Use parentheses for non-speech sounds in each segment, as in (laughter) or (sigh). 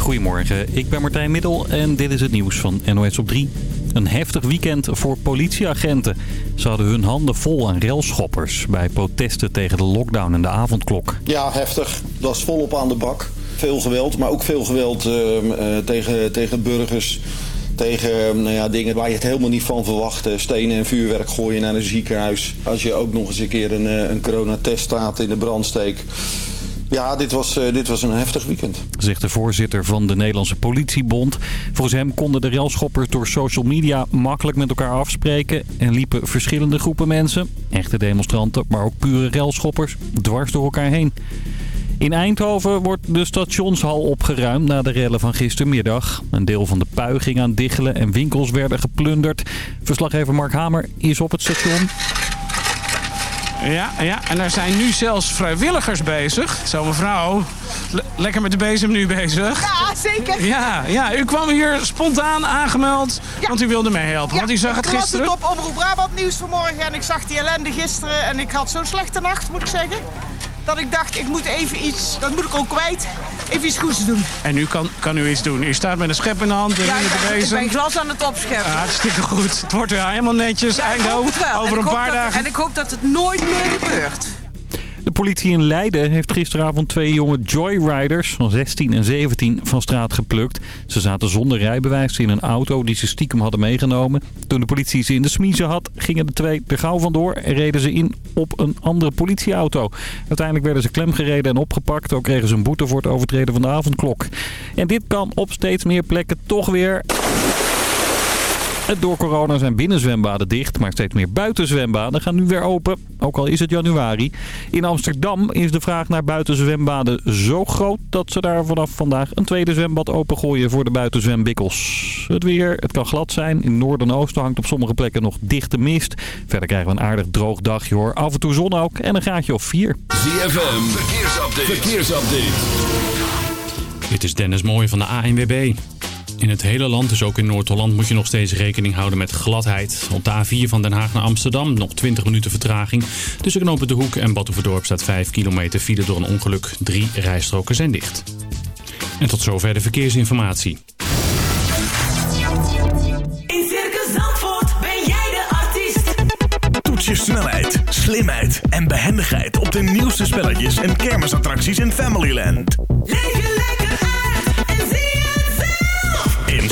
Goedemorgen, ik ben Martijn Middel en dit is het nieuws van NOS op 3. Een heftig weekend voor politieagenten. Ze hadden hun handen vol aan railschoppers bij protesten tegen de lockdown en de avondklok. Ja, heftig. Dat is volop aan de bak. Veel geweld, maar ook veel geweld uh, uh, tegen, tegen burgers. Tegen nou ja, dingen waar je het helemaal niet van verwacht. Stenen en vuurwerk gooien naar een ziekenhuis. Als je ook nog eens een keer een, een coronatest staat in de brandsteek. Ja, dit was, uh, dit was een heftig weekend. Zegt de voorzitter van de Nederlandse Politiebond. Volgens hem konden de railschoppers door social media makkelijk met elkaar afspreken. En liepen verschillende groepen mensen, echte demonstranten, maar ook pure railschoppers, dwars door elkaar heen. In Eindhoven wordt de stationshal opgeruimd na de rellen van gistermiddag. Een deel van de pui ging aan diggelen en winkels werden geplunderd. Verslaggever Mark Hamer is op het station. Ja, ja, en er zijn nu zelfs vrijwilligers bezig. Zo mevrouw, lekker met de bezem nu bezig. Ja, zeker. Ja, ja u kwam hier spontaan aangemeld, ja. want u wilde meehelpen. Ja, want u zag het gisteren. Ik las het op Omroep Brabant nieuws vanmorgen en ik zag die ellende gisteren. En ik had zo'n slechte nacht, moet ik zeggen. Dat ik dacht, ik moet even iets, dat moet ik ook kwijt, even iets goeds doen. En nu kan, kan u iets doen. U staat met een schep in de hand en ja, ik ben glas aan het opscheppen. Ja, hartstikke goed. Het wordt weer helemaal netjes. Ja, Eindhoven, over een paar dat, dagen. En ik hoop dat het nooit meer gebeurt. De politie in Leiden heeft gisteravond twee jonge joyriders van 16 en 17 van straat geplukt. Ze zaten zonder rijbewijs in een auto die ze stiekem hadden meegenomen. Toen de politie ze in de smiezen had, gingen de twee er gauw vandoor en reden ze in op een andere politieauto. Uiteindelijk werden ze klemgereden en opgepakt. Ook kregen ze een boete voor het overtreden van de avondklok. En dit kan op steeds meer plekken toch weer... (laughs) Door corona zijn binnenzwembaden dicht, maar steeds meer buitenzwembaden gaan nu weer open. Ook al is het januari. In Amsterdam is de vraag naar buitenzwembaden zo groot dat ze daar vanaf vandaag een tweede zwembad opengooien voor de buitenzwembikkels. Het weer, het kan glad zijn. In noorden en oosten hangt op sommige plekken nog dichte mist. Verder krijgen we een aardig droog dagje hoor. Af en toe zon ook en een graadje of vier. ZFM, verkeersupdate. verkeersupdate. Dit is Dennis Mooij van de ANWB. In het hele land, dus ook in Noord-Holland, moet je nog steeds rekening houden met gladheid. Op de A4 van Den Haag naar Amsterdam nog 20 minuten vertraging. Tussen knopen De Hoek en Batuverdorp staat 5 kilometer file door een ongeluk. Drie rijstroken zijn dicht. En tot zover de verkeersinformatie. In Circus Zandvoort ben jij de artiest. Toets je snelheid, slimheid en behendigheid op de nieuwste spelletjes en kermisattracties in Familyland. Leef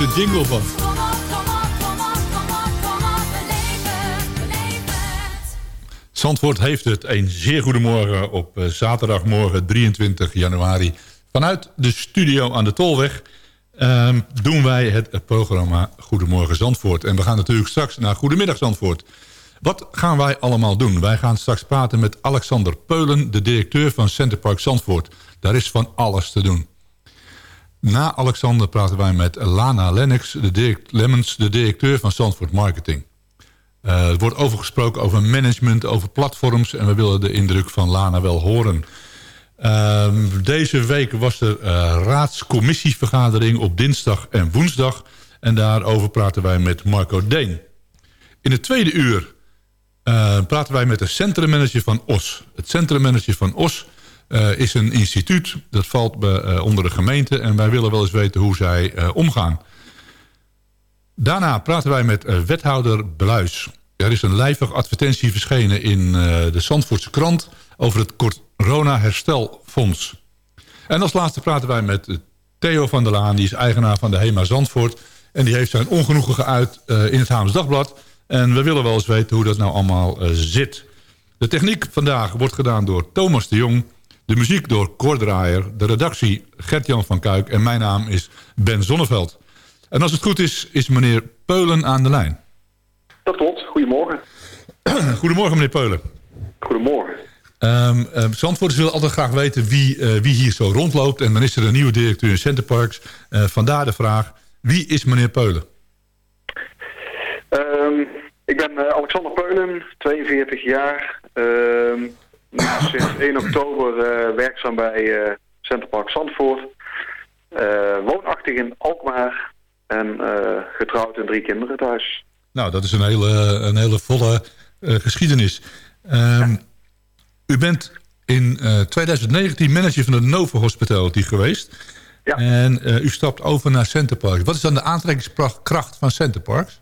Een jingle van. Zandvoort heeft het. Een zeer goedemorgen op eh, zaterdagmorgen 23 januari. Vanuit de studio aan de Tolweg ehm, doen wij het programma Goedemorgen Zandvoort. En we gaan natuurlijk straks naar Goedemiddag Zandvoort. Wat gaan wij allemaal doen? Wij gaan straks praten met Alexander Peulen, de directeur van Centerpark Zandvoort. Daar is van alles te doen. Na Alexander praten wij met Lana Lennox, de de directeur van Zandvoort Marketing. Uh, er wordt overgesproken over management, over platforms... en we willen de indruk van Lana wel horen. Uh, deze week was er uh, raadscommissievergadering op dinsdag en woensdag... en daarover praten wij met Marco Deen. In het tweede uur uh, praten wij met de centrummanager van OS. Het centrummanager van OS uh, is een instituut, dat valt uh, onder de gemeente... en wij willen wel eens weten hoe zij omgaan. Daarna praten wij met wethouder Bluis. Er is een lijvig advertentie verschenen in de Zandvoortse krant... over het corona-herstelfonds. En als laatste praten wij met Theo van der Laan... die is eigenaar van de HEMA Zandvoort... en die heeft zijn ongenoegen geuit in het Haams Dagblad... En we willen wel eens weten hoe dat nou allemaal zit. De techniek vandaag wordt gedaan door Thomas de Jong. De muziek door Draaier. De redactie Gert-Jan van Kuik. En mijn naam is Ben Zonneveld. En als het goed is, is meneer Peulen aan de lijn. Dat klopt. Goedemorgen. (clears throat) Goedemorgen, meneer Peulen. Goedemorgen. Um, um, Zandvoorters willen altijd graag weten wie, uh, wie hier zo rondloopt. En dan is er een nieuwe directeur in Centerparks. Uh, vandaar de vraag, wie is meneer Peulen? Um, ik ben uh, Alexander Peulen, 42 jaar. Uh, sinds (coughs) 1 oktober uh, werkzaam bij uh, Centerpark Zandvoort. woonachtig in Alkmaar en getrouwd en drie kinderen thuis. Nou, dat is een hele, een hele volle geschiedenis. Um, u bent in 2019 manager van de Nova Hospitality geweest. Ja. En u stapt over naar Centerparks. Wat is dan de aantrekkingskracht van Centerparks?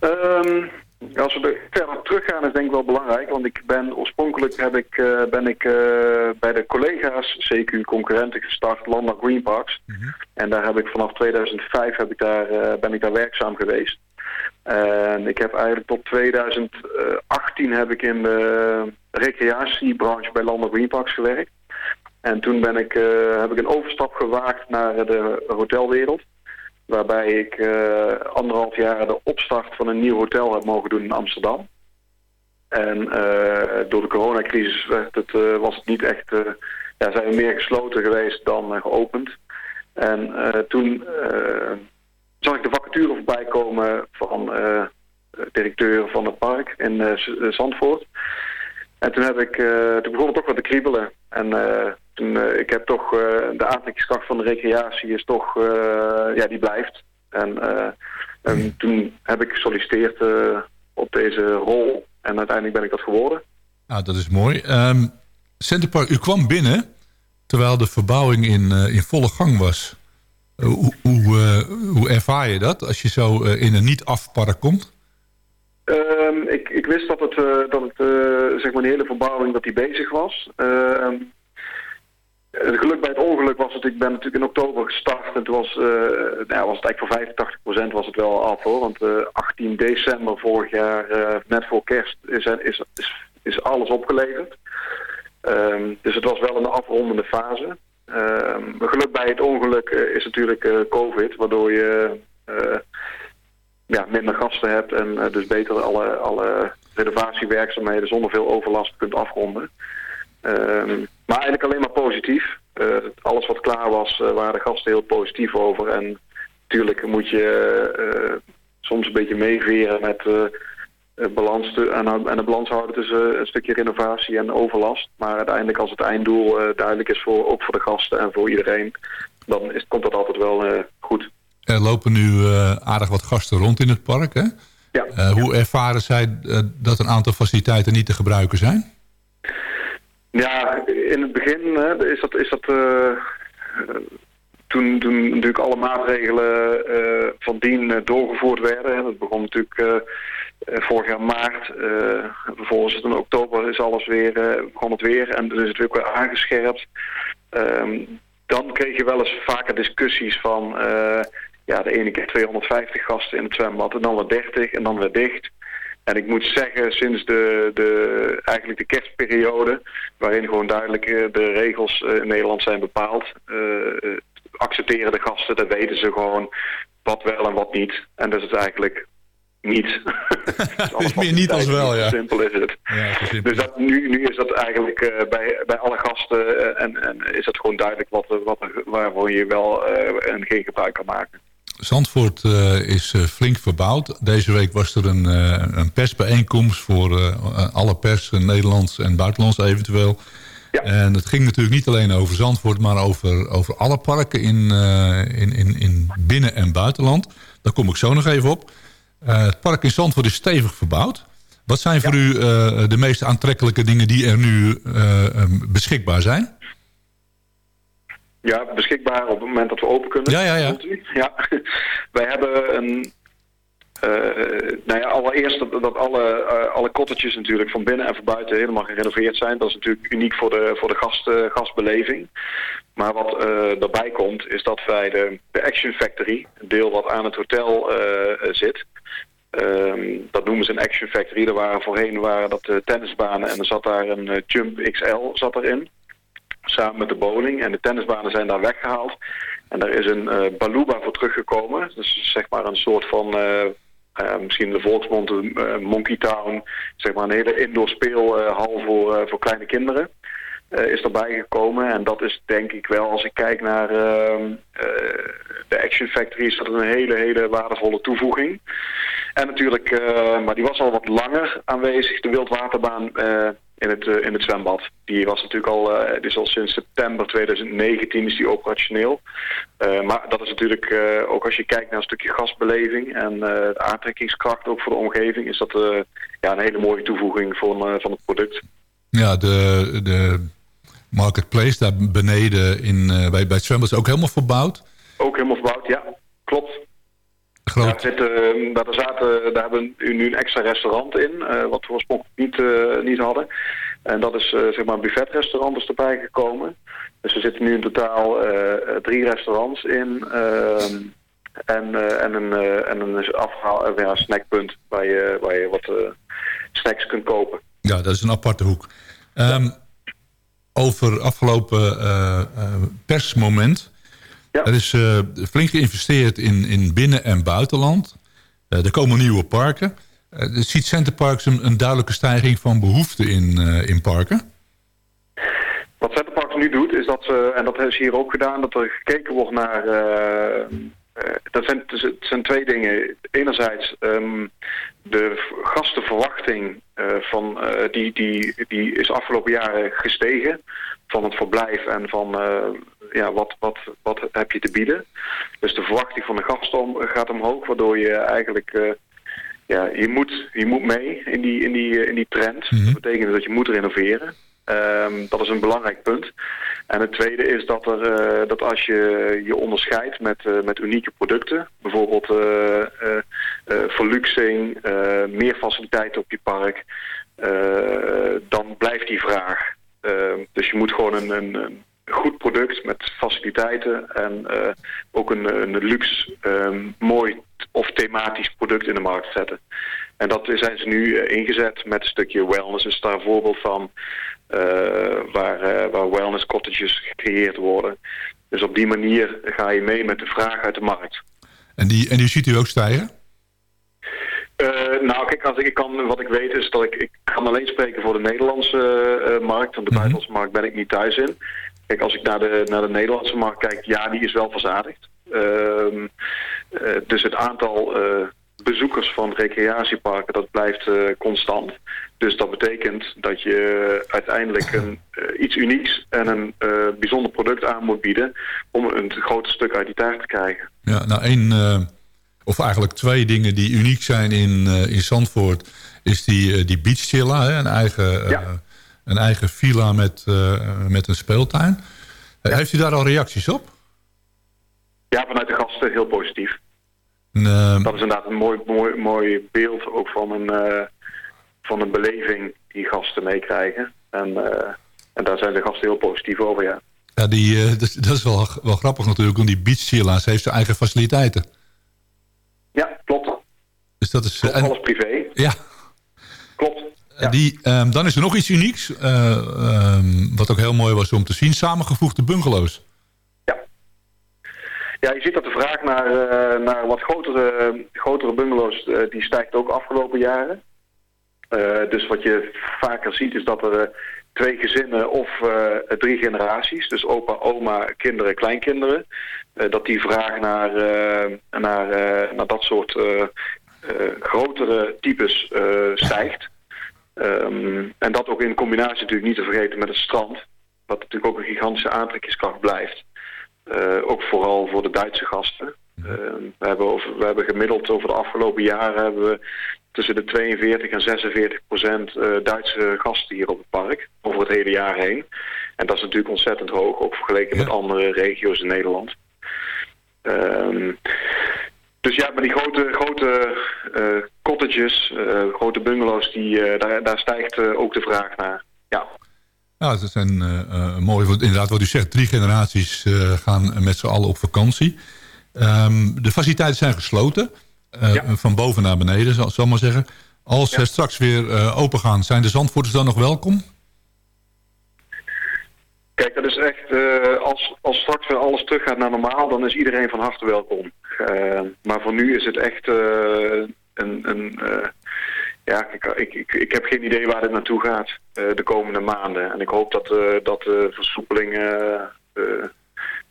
Um, als we er verder teruggaan is denk ik wel belangrijk, want ik ben oorspronkelijk heb ik, uh, ben ik uh, bij de collega's CQ concurrenten gestart, Landmark Green Parks. Mm -hmm. En daar heb ik vanaf 2005 heb ik daar, uh, ben ik daar werkzaam geweest. En ik heb eigenlijk tot 2018 heb ik in de recreatiebranche bij Landmark Green Parks gewerkt. En toen ben ik, heb ik een overstap gewaagd naar de hotelwereld. Waarbij ik uh, anderhalf jaar de opstart van een nieuw hotel heb mogen doen in Amsterdam. En uh, door de coronacrisis werd het, uh, was het niet echt... ja, zijn we meer gesloten geweest dan geopend. En toen zag ik de vacature voorbij komen van directeur van het park in Zandvoort. En toen, heb ik, toen begon het toch wat te kriebelen. En toen, uh, ik heb toch de aantrekkingskracht van de recreatie is toch, ja, die blijft. En, en toen heb ik gesolliciteerd op deze rol en uiteindelijk ben ik dat geworden. Nou, dat is mooi. Um, Centerpark, u kwam binnen terwijl de verbouwing in, in volle gang was. hoe, hoe, hoe ervaar je dat als je zo in een niet-afpark komt? Um, ik, ik wist dat het, dat het zeg maar een hele verbouwing dat die bezig was. Uh, het geluk bij het ongeluk was het, ik ben natuurlijk in oktober gestart en toen was, uh, nou, was het eigenlijk voor 85% was het wel af hoor. Want uh, 18 december vorig jaar, uh, net voor kerst, is, is, is, alles opgeleverd. Um, dus het was wel een afrondende fase. Geluk bij het ongeluk is natuurlijk COVID, waardoor je ja, minder gasten hebt en dus beter alle, alle renovatiewerkzaamheden zonder veel overlast kunt afronden. Um, maar eigenlijk alleen maar positief. Uh, alles wat klaar was, uh, waren de gasten heel positief over. En natuurlijk moet je soms een beetje meeveren met balans te, en, en de balans houden tussen een stukje renovatie en overlast. Maar uiteindelijk als het einddoel duidelijk is, voor, ook voor de gasten en voor iedereen, dan komt dat altijd wel goed. Er lopen nu aardig wat gasten rond in het park, hè? Ja. Hoe ervaren zij dat een aantal faciliteiten niet te gebruiken zijn? Ja, in het begin hè, is dat... Is dat uh, toen, toen natuurlijk alle maatregelen uh, van dien uh, doorgevoerd werden. Hè. Dat begon natuurlijk vorig jaar maart. vervolgens in oktober is alles weer, begon het weer. En dan is het weer aangescherpt. Um, dan kreeg je wel eens vaker discussies van... ja, de ene keer 250 gasten in het zwembad en dan weer 30 en dan weer dicht. En ik moet zeggen, sinds de, de, eigenlijk de kerstperiode... waarin gewoon duidelijk eh, de regels eh, in Nederland zijn bepaald... eh, accepteren de gasten, dat weten ze gewoon wat wel en wat niet. En dat is het eigenlijk niet. (laughs) Is meer niet als wel, ja. Simpel is het. Ja. Dus dat, nu, nu is dat eigenlijk bij, bij alle gasten en, en is het gewoon duidelijk wat, wat waarvoor je wel en geen gebruik kan maken. Zandvoort eh, is eh, flink verbouwd. Deze week was er een, eh, een persbijeenkomst voor alle pers, Nederlands en buitenlands eventueel. En het ging natuurlijk niet alleen over Zandvoort, maar over, over alle parken in, in, in, in binnen- en buitenland. Daar kom ik zo nog even op. Het park in Zandvoort is stevig verbouwd. Wat zijn voor u de meest aantrekkelijke dingen die er nu beschikbaar zijn? Ja, beschikbaar op het moment dat we open kunnen. Ja, ja, ja. ja. (laughs) Wij hebben een... eh, nou ja, allereerst dat, dat alle, eh, alle cottages natuurlijk van binnen en van buiten helemaal gerenoveerd zijn. Dat is natuurlijk uniek voor de, voor de gast, eh, gastbeleving. Maar wat daarbij komt is dat wij de, de Action Factory, een deel wat aan het hotel zit... Ehm, dat noemen ze een Action Factory. Er waren voorheen waren dat tennisbanen en er zat daar een Jump XL zat erin samen met de bowling. En de tennisbanen zijn daar weggehaald. En daar is een eh baluba voor teruggekomen. Dus zeg maar een soort van, eh, eh, misschien de volksmond Monkey Town. Zeg maar een hele indoor speelhal voor, voor kleine kinderen. is erbij gekomen. En dat is denk ik wel, als ik kijk naar ehm, eh, de Action Factory, is dat een hele, hele waardevolle toevoeging. En natuurlijk, eh, maar die was al wat langer aanwezig, de wildwaterbaan eh, in, het, eh, in het zwembad. Die was natuurlijk al, is al sinds september 2019 is die operationeel. Maar dat is natuurlijk, ook als je kijkt naar een stukje gasbeleving en de aantrekkingskracht ook voor de omgeving, is dat ja, een hele mooie toevoeging van, van het product. Ja, de, de marketplace daar beneden in, bij, bij het zwembad is ook helemaal verbouwd. Ook helemaal verbouwd, ja, klopt. Groot. Daar, zit, eh, daar, zaten, daar hebben we nu een extra restaurant in, eh, wat we oorspronkelijk niet, eh, niet hadden. En dat is eh, zeg maar een buffetrestaurant is erbij gekomen. Dus er zitten nu in totaal drie restaurants in. ehm, en, en een, eh, en een afhaal, ja, snackpunt waar je, waar je wat snacks kunt kopen. Ja, dat is een aparte hoek. Ehm, over afgelopen eh, Er is eh, flink geïnvesteerd in, in binnen- en buitenland. Eh, er komen nieuwe parken. Eh, ziet Centerparks een, een duidelijke stijging van behoefte in, in parken? Wat Centerparks nu doet, is dat ze, en dat is hier ook gedaan, dat er gekeken wordt naar... dat zijn, het zijn twee dingen. Enerzijds ehm, de gastenverwachting van, die, die, die is afgelopen jaren gestegen van het verblijf en van eh, ja, wat, wat, wat heb je te bieden. Dus de verwachting van de gasten om- gaat omhoog, waardoor je eigenlijk... eh, ja, je moet, je moet mee in die, in die, eh, in die trend. Dat betekent dat je moet renoveren. Ehm, dat is een belangrijk punt. En het tweede is dat, er, dat als je je onderscheidt met, met unieke producten, bijvoorbeeld eh, verluxing, meer faciliteiten op je park, dan blijft die vraag. Dus moet gewoon een, een, goed product met faciliteiten en eh, ook een, een luxe, ehm, mooi of thematisch product in de markt zetten. En dat zijn ze nu eh, ingezet met een stukje wellness. Is daar een voorbeeld van eh, waar, waar wellness cottages gecreëerd worden. Dus op die manier ga je mee met de vraag uit de markt. En die, en die ziet u ook stijgen? Nou, kijk, als ik, ik kan, wat ik weet is dat ik, ik kan alleen spreken voor de Nederlandse eh, markt. Want de buitenlandse markt ben ik niet thuis in. Kijk, als ik naar de, naar de Nederlandse markt kijk, ja, die is wel verzadigd. Ehm, eh, dus het aantal eh, bezoekers van recreatieparken, dat blijft eh, constant. Dus dat betekent dat je uiteindelijk een, eh, iets unieks en een eh, bijzonder product aan moet bieden... om een groot stuk uit die taart te krijgen. Ja, nou één, eh, of eigenlijk twee dingen die uniek zijn in, eh, in Zandvoort... is die, eh, die beach chilla, hè, een, eigen, eh, een eigen villa met, eh, met een speeltuin. Heeft u daar al reacties op? Ja, vanuit de gasten heel positief. En, eh, Dat is inderdaad een mooi, mooi, mooi beeld ook van een, van een beleving die gasten meekrijgen. En, en daar zijn de gasten heel positief over, ja. Ja, die, (laughs) dat, is- dat is wel, wel grappig natuurlijk, want die Beach Chilla's heeft zijn eigen faciliteiten. Ja, klopt. Dus dat is... en- Alles privé. ja. Klopt. Eh, Die, ehm, dan is er nog iets unieks, eh, ehm, wat ook heel mooi was om te zien. Samengevoegde bungalows. Ja, je ziet dat de vraag naar, eh, naar wat grotere, grotere bungalows, eh, die stijgt ook afgelopen jaren. Dus wat je vaker ziet is dat er twee gezinnen of drie generaties, dus opa, oma, kinderen, kleinkinderen, dat die vraag naar, naar, naar dat soort grotere types stijgt. Ehm, en dat ook in combinatie natuurlijk niet te vergeten met het strand, wat natuurlijk ook een gigantische aantrekkingskracht blijft. Eh, ook vooral voor de Duitse gasten. Eh, we, hebben over, we hebben gemiddeld over de afgelopen jaren hebben we tussen de 42 en 46 procent eh, Duitse gasten hier op het park. Over het hele jaar heen. En dat is natuurlijk ontzettend hoog, ook vergeleken met andere regio's in Nederland. Ehm, dus ja, maar die grote, grote eh, cottages, eh, grote bungalows, die, eh, daar, daar stijgt ook de vraag naar. Ja. Ja, dat zijn mooi. Inderdaad, wat u zegt, drie generaties gaan met z'n allen op vakantie. Ehm, de faciliteiten zijn gesloten. Van boven naar beneden, zal, ik maar zeggen. Als ze straks weer open gaan, zijn de Zandvoorters dan nog welkom? Kijk, dat is echt, eh, als, als straks weer alles teruggaat naar normaal, dan is iedereen van harte welkom. Eh, maar voor nu is het echt eh, een, een ja, ik, ik, ik, ik heb geen idee waar dit naartoe gaat de komende maanden. En ik hoop dat, dat de versoepelingen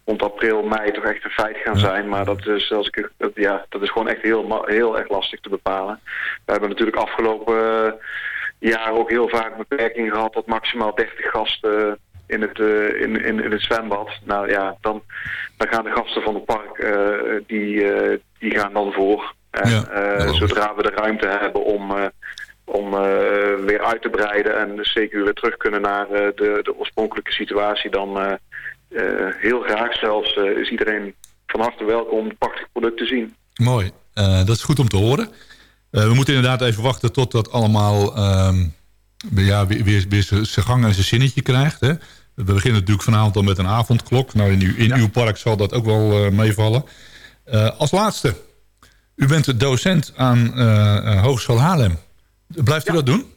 rond april, mei toch echt een feit gaan zijn. Maar dat is, als ik, dat, ja, dat is gewoon echt heel, heel erg lastig te bepalen. We hebben natuurlijk afgelopen jaar ook heel vaak beperkingen gehad tot maximaal 30 gasten in het, eh, in, in, in het zwembad. Nou ja, dan, dan gaan de gasten van het park, eh, die, eh, die gaan dan voor. En zodra we de ruimte hebben om, om weer uit te breiden en dus zeker weer terug kunnen naar de, de oorspronkelijke situatie, dan heel graag zelfs is iedereen van harte welkom om het prachtig product te zien. Mooi. Dat is goed om te horen. We moeten inderdaad even wachten tot dat allemaal ehm, ja, weer, weer, zijn gang en zijn zinnetje krijgt. Hè? We beginnen natuurlijk vanavond al met een avondklok. Nou, in, uw, in uw park zal dat ook wel eh, meevallen. Eh, als laatste, u bent docent aan eh, Hogeschool Haarlem. Blijft u dat doen?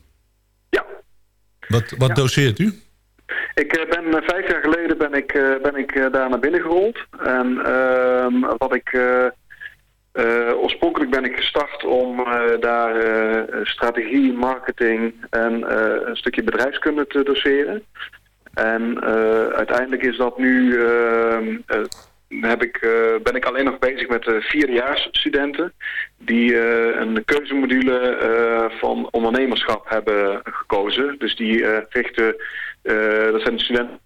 Ja. Wat, wat doseert u? Ik ben vijf jaar geleden ben ik, ben ik daar naar binnen gerold. En ehm, wat ik oorspronkelijk ben ik gestart om daar strategie, marketing en een stukje bedrijfskunde te doseren. En eh, uiteindelijk is dat nu ehm, eh, heb ik, eh, ben ik alleen nog bezig met de vierdejaarsstudenten die een keuzemodule van ondernemerschap hebben gekozen. Dus die richten, dat zijn studenten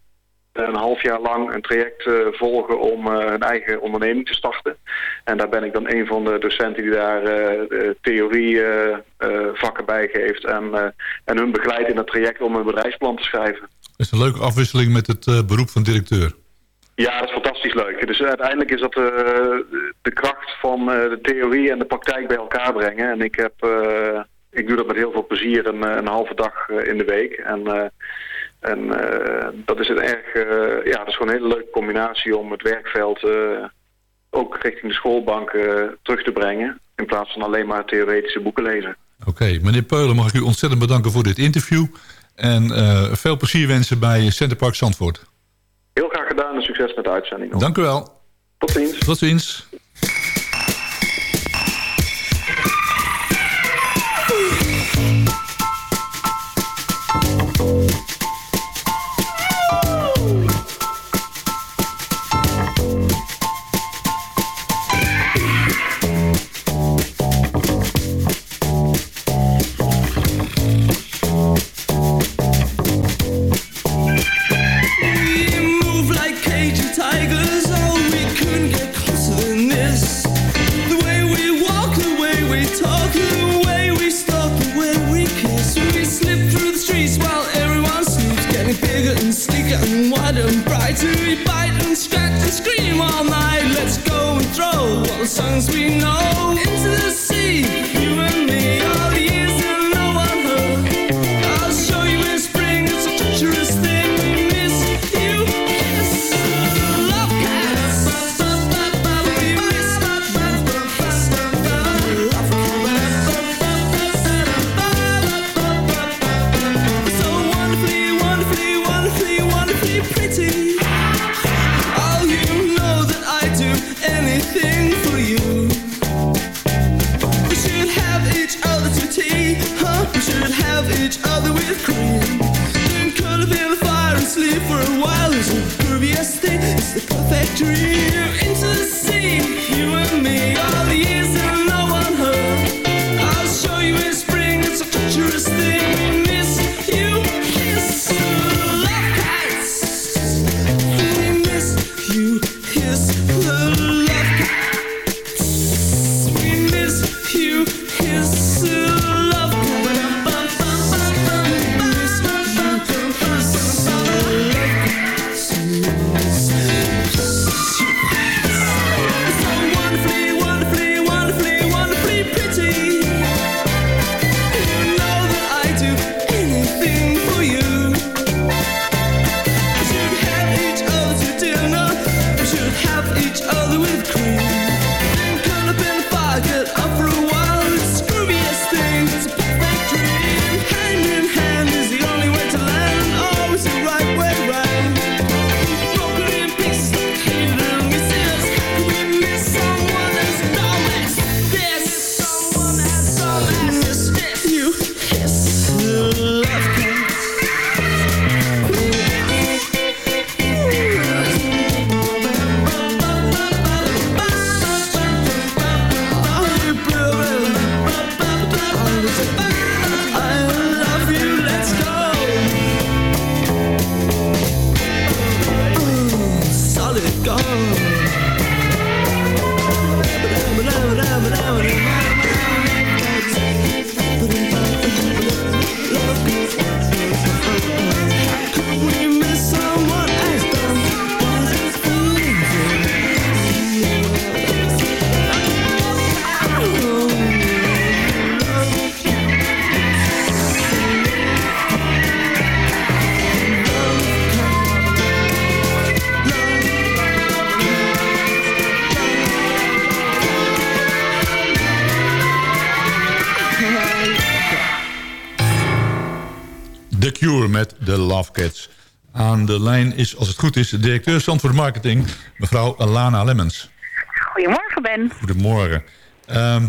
een half jaar lang een traject volgen om hun eigen onderneming te starten. En daar ben ik dan een van de docenten die daar eh, de theorie eh, eh, vakken bij geeft en, en hun begeleidt in dat traject om een bedrijfsplan te schrijven. Is een leuke afwisseling met het eh, beroep van directeur. Ja, dat is fantastisch leuk. Dus uiteindelijk is dat eh, de kracht van eh, de theorie en de praktijk bij elkaar brengen. En ik, heb, eh, ik doe dat met heel veel plezier een, eh, een halve dag eh, in de week. En, eh, en eh, dat is een erg, eh, ja, dat is gewoon een hele leuke combinatie om het werkveld eh, ook richting de schoolbank eh, terug te brengen. In plaats van alleen maar theoretische boeken lezen. Oké, meneer Peulen, mag ik u ontzettend bedanken voor dit interview. En eh, veel plezier wensen bij Centerpark Zandvoort. Heel graag gedaan en succes met de uitzending. nog. Dank u wel. Tot ziens. Tot ziens. Lijn is, als het goed is, de directeur Zandvoort Marketing, mevrouw Lana Lemmens. Goedemorgen, Ben. Goedemorgen. Ehm,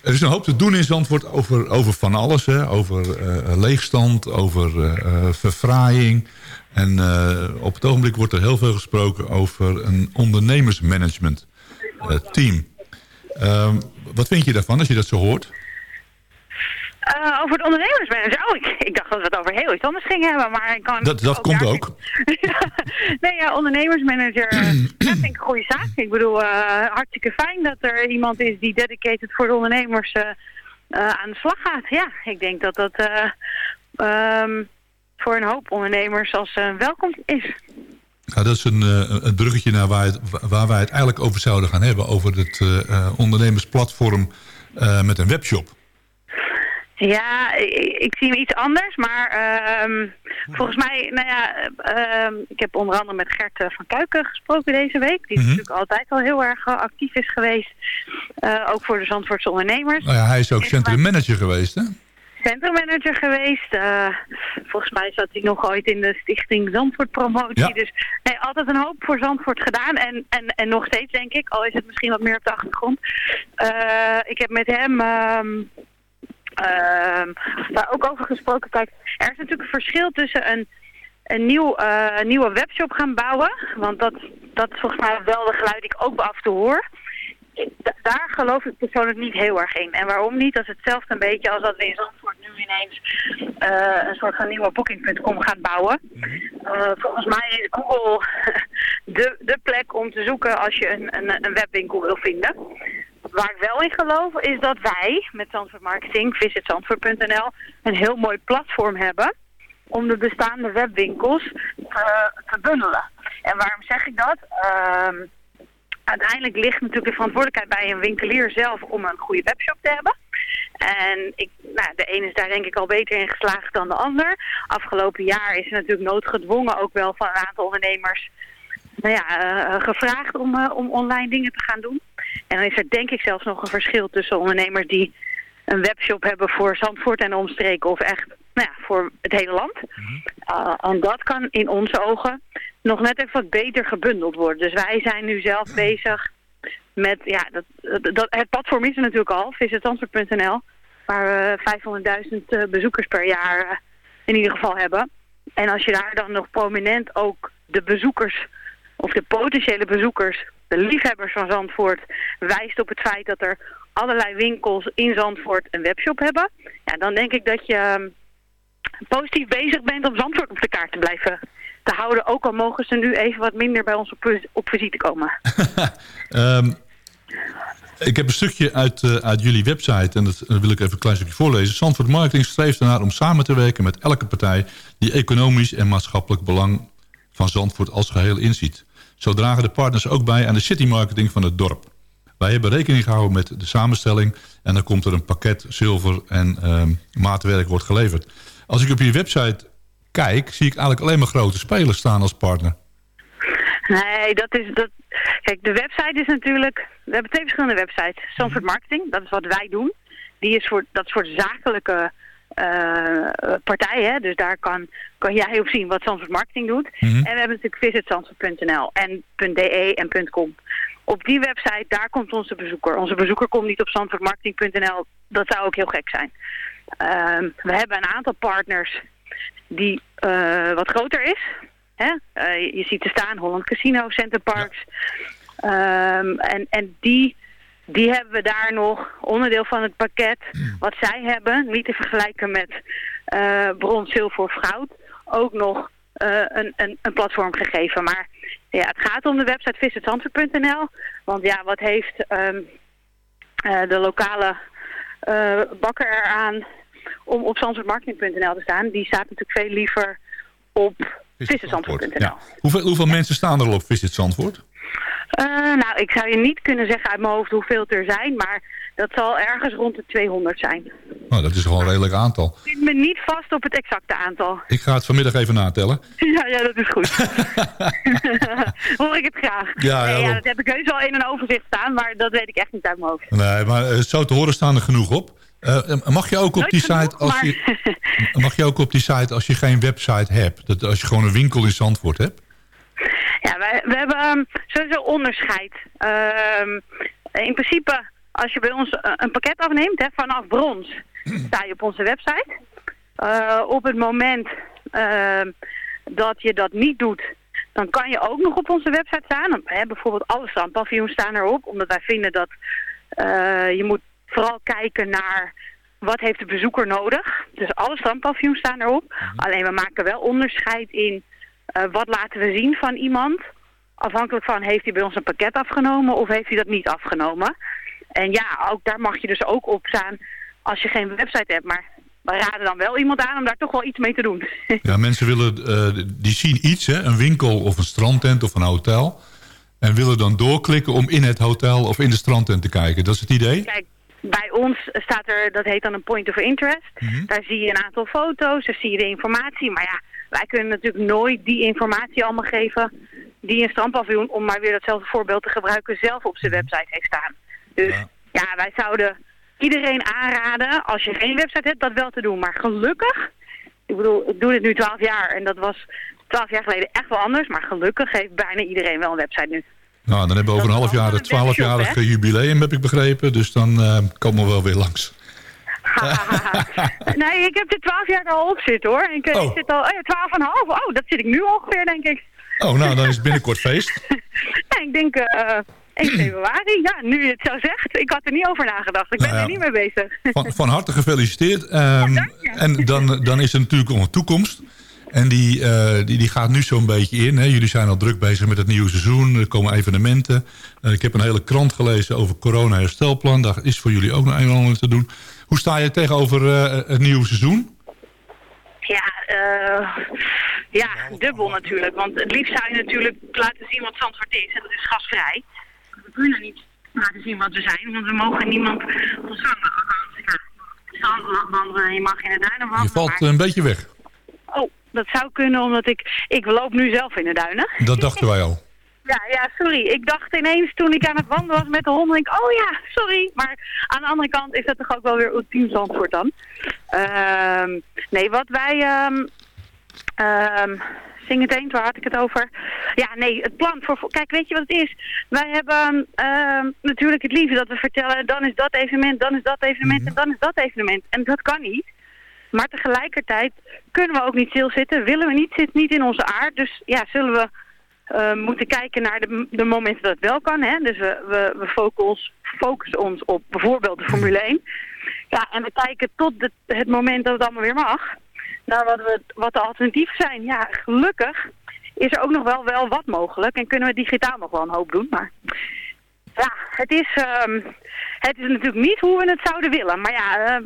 er is een hoop te doen in Zandvoort over, over van alles. Hè? Over eh, leegstand, over eh, verfraaiing. En op het ogenblik wordt er heel veel gesproken over een ondernemersmanagement team. Ehm, wat vind je daarvan als je dat zo hoort? Eh, over het ondernemersmanager. Oh, ik, ik dacht dat we het over heel iets anders gingen hebben, maar ik kan... Dat, dat komt ook. (laughs) Nee, ja, ondernemersmanager, (clears throat) dat vind ik een goede zaak. Ik bedoel, eh, hartstikke fijn dat er iemand is die dedicated voor de ondernemers eh, eh, aan de slag gaat. Ja, ik denk dat dat eh, ehm, voor een hoop ondernemers als eh, welkom is. Ja, dat is een, eh, een bruggetje naar waar, het, waar wij het eigenlijk over zouden gaan hebben. Over het eh, eh, ondernemersplatform eh, met een webshop. Ja, ik, ik zie hem iets anders, maar ehm, volgens mij, nou ja, ehm, ik heb onder andere met Gert eh, van Kuiken gesproken deze week. Die Mhm. natuurlijk altijd al heel erg eh, actief is geweest, eh, ook voor de Zandvoortse ondernemers. Nou ja, hij is ook centrum manager geweest, hè? Centrummanager geweest. volgens mij zat hij nog ooit in de stichting Zandvoort Promotie. Ja. Dus nee, altijd een hoop voor Zandvoort gedaan. En, en, en nog steeds, denk ik, al is het misschien wat meer op de achtergrond. Ik heb met hem ehm, daar ook over gesproken. Kijk, er is natuurlijk een verschil tussen een, een nieuw, eh, nieuwe webshop gaan bouwen. Want dat, dat is volgens mij wel de geluid die ik ook af toe hoor. Da- daar geloof ik persoonlijk niet heel erg in. En waarom niet? Dat is hetzelfde een beetje als dat we in Zandvoort nu ineens eh, een soort van nieuwe booking.com gaan bouwen. Eh, volgens mij is Google (laughs) de, de plek om te zoeken als je een, een, een webwinkel wil vinden. Waar ik wel in geloof is dat wij met Zandvoort Marketing, visitzandvoort.nl, een heel mooi platform hebben om de bestaande webwinkels te, te bundelen. En waarom zeg ik dat? Ehm, uiteindelijk ligt natuurlijk de verantwoordelijkheid bij een winkelier zelf om een goede webshop te hebben. En ik, nou, de een is daar denk ik al beter in geslaagd dan de ander. Afgelopen jaar is er natuurlijk noodgedwongen ook wel van een aantal ondernemers nou ja, eh, gevraagd om, eh, om online dingen te gaan doen. En dan is er denk ik zelfs nog een verschil tussen ondernemers die een webshop hebben voor Zandvoort en omstreken of echt nou ja, voor het hele land. Uh, en dat kan in onze ogen nog net even wat beter gebundeld worden. Dus wij zijn nu zelf bezig met, ja, dat, dat, het platform is er natuurlijk al, visitzandvoort.nl, waar we 500.000 uh, bezoekers per jaar uh, in ieder geval hebben. En als je daar dan nog prominent ook de bezoekers of de potentiële bezoekers, de liefhebbers van Zandvoort, wijst op het feit dat er allerlei winkels in Zandvoort een webshop hebben, ja, dan denk ik dat je ehm, positief bezig bent om Zandvoort op de kaart te blijven te houden. Ook al mogen ze nu even wat minder bij ons op, visite komen. (laughs) Ehm, ik heb een stukje uit, eh, uit jullie website en dat wil ik even een klein stukje voorlezen. Zandvoort Marketing streeft ernaar om samen te werken met elke partij die economisch en maatschappelijk belang van Zandvoort als geheel inziet. Zo dragen de partners ook bij aan de city marketing van het dorp. Wij hebben rekening gehouden met de samenstelling en dan komt er een pakket zilver en ehm, maatwerk wordt geleverd. Als ik op je website kijk, zie ik eigenlijk alleen maar grote spelers staan als partner. Nee, dat is... Dat... Kijk, de website is natuurlijk... We hebben twee verschillende websites. Zandvoort Marketing, dat is wat wij doen. Die is voor, dat is voor de zakelijke uh, partijen. Dus daar kan, kan jij op zien wat Zandvoort Marketing doet. Mhm. En we hebben natuurlijk visitzandvoort.nl en .de en .com. Op die website, daar komt onze bezoeker. Onze bezoeker komt niet op zandvoortmarketing.nl. Dat zou ook heel gek zijn. Ehm, we hebben een aantal partners die eh, wat groter is. Hè? Eh, je, ziet er staan Holland Casino, Center Parks. Ehm, en, en die, die hebben we daar nog, onderdeel van het pakket, wat zij hebben, niet te vergelijken met eh brons, zilver of goud, ook nog een, een, een platform gegeven. Maar ja, het gaat om de website visitzandvoort.nl. Want ja, wat heeft ehm, eh, de lokale bakker eraan om op zandvoortmarketing.nl te staan? Die staat natuurlijk veel liever op visitzandvoort.nl. Ja. Hoeveel, hoeveel mensen staan er al op Visit Zandvoort? Eh, nou, ik zou je niet kunnen zeggen uit mijn hoofd hoeveel er zijn, maar dat zal ergens rond de 200 zijn. Nou, dat is gewoon een redelijk aantal. Ik zit me niet vast op het exacte aantal. Ik ga het vanmiddag even natellen. (laughs) Ja, ja, dat is goed. (laughs) Hoor ik het graag. Ja, nee, ja, ja, dat heb ik heus wel in een overzicht staan, maar dat weet ik echt niet uit mijn hoofd. Nee, maar eh, zo te horen staan er genoeg op. Eh, mag je ook op die genoeg, site als maar- je mag je ook op die site als je geen website hebt, dat als je gewoon een winkel in Zandvoort hebt? Ja, wij, we hebben ehm, sowieso onderscheid. Ehm, in principe, als je bij ons eh, een pakket afneemt, hè, vanaf brons, (clears throat) sta je op onze website. Eh, op het moment ehm, dat je dat niet doet, dan kan je ook nog op onze website staan. Hè, bijvoorbeeld alle strandpaviljoens staan erop, omdat wij vinden dat eh, je moet vooral kijken naar wat heeft de bezoeker nodig. Dus alle strandpaviljoens staan erop. Alleen we maken wel onderscheid in eh, wat laten we zien van iemand. Afhankelijk van heeft hij bij ons een pakket afgenomen of heeft hij dat niet afgenomen. En ja, ook daar mag je dus ook op staan als je geen website hebt. Maar we raden dan wel iemand aan om daar toch wel iets mee te doen. (laughs) Ja, mensen willen, eh, die zien iets, hè, een winkel of een strandtent of een hotel. En willen dan doorklikken om in het hotel of in de strandtent te kijken. Dat is het idee? Kijk, bij ons staat er, dat heet dan een point of interest. Daar zie je een aantal foto's, daar zie je de informatie. Maar ja, wij kunnen natuurlijk nooit die informatie allemaal geven die een strandpaviljoen, om maar weer datzelfde voorbeeld te gebruiken, zelf op zijn website heeft staan. Dus ja, wij zouden iedereen aanraden, als je geen website hebt, dat wel te doen. Maar gelukkig, ik bedoel, ik doe dit nu 12 jaar en dat was 12 jaar geleden echt wel anders. Maar gelukkig heeft bijna iedereen wel een website nu. Nou, dan hebben we over een half jaar het 12-jarig jubileum, heb ik begrepen. Dus dan eh, komen we wel weer langs. nee, ik heb er 12 jaar al op zitten hoor. Ik, eh, ik zit al, oh ja, 12 en half. Oh, dat zit ik nu ongeveer, denk ik. Oh, nou, dan is het binnenkort feest. (laughs) Ja, ik denk eh 1 (clears throat) februari. Ja, nu je het zo zegt. Ik had er niet over nagedacht. Ik ben Nou ja. er niet mee bezig. Van, van harte gefeliciteerd. Ehm, en dan, dan is er natuurlijk nog een toekomst. En die, eh, die, die gaat nu zo'n beetje in. Hè. Jullie zijn al druk bezig met het nieuwe seizoen. Er komen evenementen. Eh, ik heb een hele krant gelezen over corona-herstelplan. Daar is voor jullie ook nog een en ander te doen. Hoe sta je tegenover eh, het nieuwe seizoen? Ja, eh, ja, dubbel natuurlijk. Want het liefst zou je natuurlijk laten zien wat Zandvoort is. En dat is gasvrij. We kunnen niet laten zien wat we zijn, want we mogen niemand ontvangen. Ja, je mag in de duinen wandelen. Je valt een beetje weg. Oh, dat zou kunnen omdat ik... Ik loop nu zelf in de duinen. Dat dachten wij al. (laughs) Ja, ja, sorry. Ik dacht ineens toen ik aan het wandelen was met de hond, denk ik, oh ja, sorry. Maar aan de andere kant is dat toch ook wel weer ultiem Zandvoort dan. Ehm, nee, wat wij... ehm zing het eens, waar had ik het over? Ja, nee, het plan voor... Kijk, weet je wat het is? Wij hebben natuurlijk het liefde dat we vertellen, dan is dat evenement, dan is dat evenement en dan is dat evenement. En dat kan niet. Maar tegelijkertijd kunnen we ook niet stilzitten, willen we niet, zit niet in onze aard. Dus ja, zullen we eh, moeten kijken naar de, de momenten dat het wel kan. Hè? Dus we, we, focus, focussen ons op bijvoorbeeld de Formule 1. Ja, en we kijken tot de, het moment dat het allemaal weer mag. Naar wat, we, wat de alternatieven zijn. Ja, gelukkig is er ook nog wel, wel wat mogelijk. En kunnen we digitaal nog wel een hoop doen. Maar ja, het is, ehm, het is natuurlijk niet hoe we het zouden willen. Maar ja, ehm,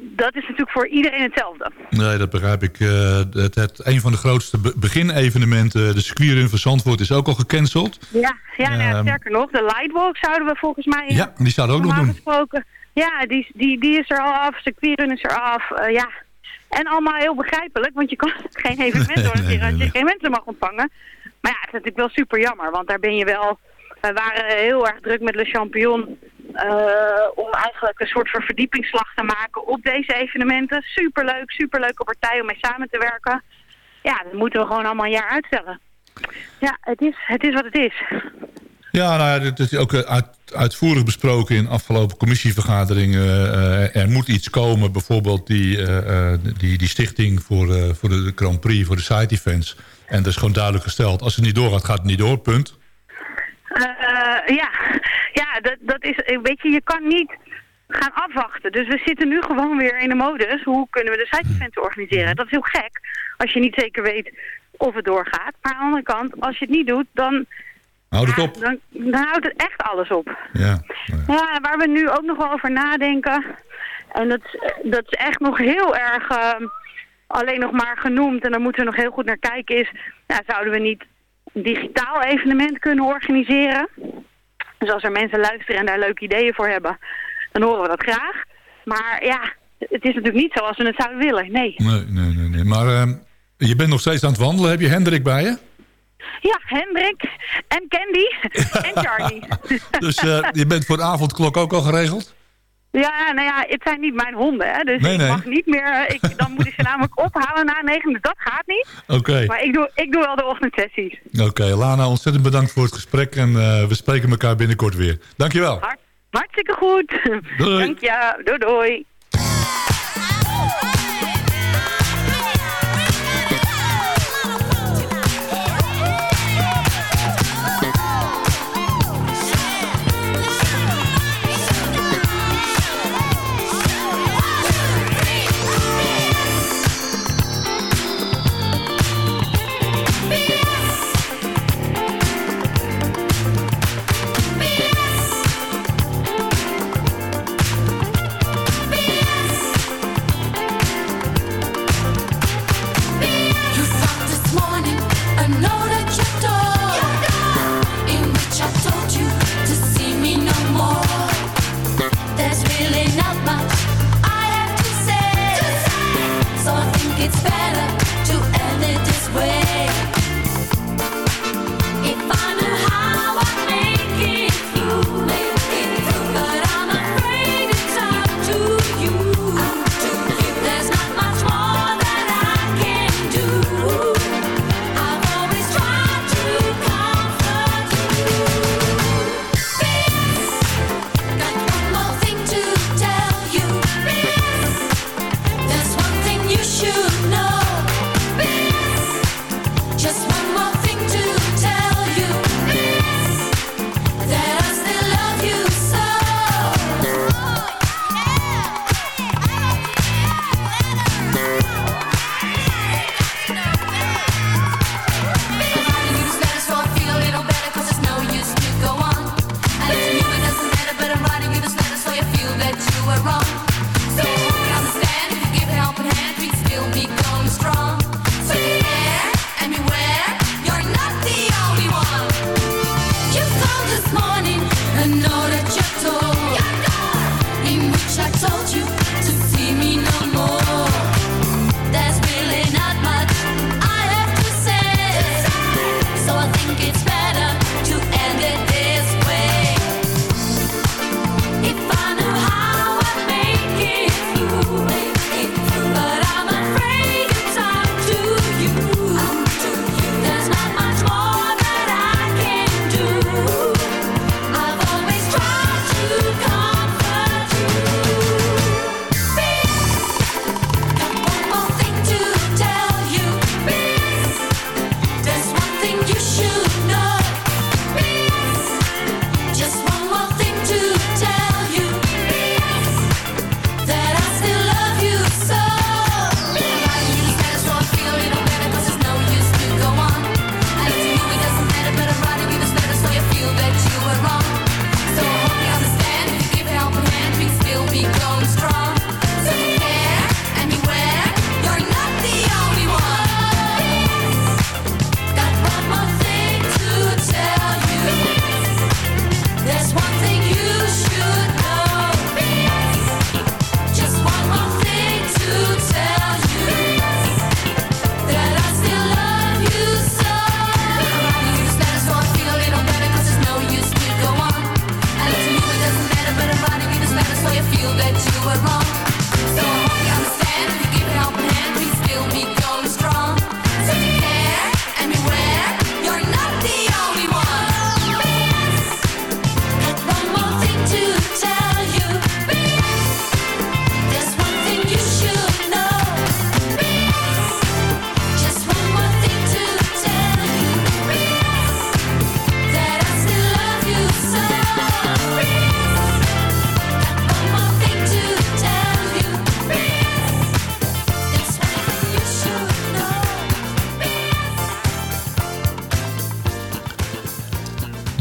dat is natuurlijk voor iedereen hetzelfde. Nee, dat begrijp ik. Eh, het, het, een van de grootste be beginevenementen, de circuitrun van Zandvoort, is ook al gecanceld. Ja, ja, nou ja, Ehm, sterker nog, de Lightwalk zouden we volgens mij... Ja, die zouden ook nog doen. gesproken. Ja, die, die, die is er al af, circuitrun is er af, eh, ja. En allemaal heel begrijpelijk, want je kan (laughs) geen evenement Nee, organiseren als je geen mensen mag ontvangen. Maar ja, het is natuurlijk wel super jammer, want daar ben je wel... We waren heel erg druk met Le Champion eh, om eigenlijk een soort van verdiepingsslag te maken op deze evenementen. Superleuk, superleuke partij om mee samen te werken. Ja, dat moeten we gewoon allemaal een jaar uitstellen. Ja, het is, het is wat het is. Ja, nou ja, dit is ook eh, uit, uitvoerig besproken in afgelopen commissievergaderingen. Eh, er moet iets komen, bijvoorbeeld die, eh, eh, die, die stichting voor, eh, voor de Grand Prix, voor de side events. En dat is gewoon duidelijk gesteld. Als het niet doorgaat, gaat het niet door, punt. Eh, ja, ja dat, dat is, eh, weet je, je kan niet gaan afwachten. Dus we zitten nu gewoon weer in de modus. Hoe kunnen we de side events organiseren? Dat is heel gek, als je niet zeker weet of het doorgaat. Maar aan de andere kant, als je het niet doet, dan, Houd het op. dan, dan houdt het echt alles op. Ja. Ja, waar we nu ook nog wel over nadenken. En dat, is- dat is echt nog heel erg eh, alleen nog maar genoemd. En daar moeten we nog heel goed naar kijken. Is, nou, zouden we niet digitaal evenement kunnen organiseren? Dus als er mensen luisteren en daar leuke ideeën voor hebben, dan horen we dat graag. Maar ja, het is natuurlijk niet zoals we het zouden willen. Nee. Nee, nee, nee. nee. Maar eh, je bent nog steeds aan het wandelen. Heb je Hendrik bij je? Ja, Hendrik en Candy (laughs) en Charlie. (laughs) Dus eh, je bent voor de avondklok ook al geregeld? Ja, nou ja, het zijn niet mijn honden, hè. Dus Nee, ik nee. mag niet meer... eh, Ik, dan moet ik ze namelijk ophalen na negen, dat gaat niet. Oké. Maar ik doe, ik doe wel de ochtendsessies. Oké, Lana, ontzettend bedankt voor het gesprek. En eh, we spreken elkaar binnenkort weer. Dankjewel. Hart, hartstikke goed. Doei. Dank je. Doei doei.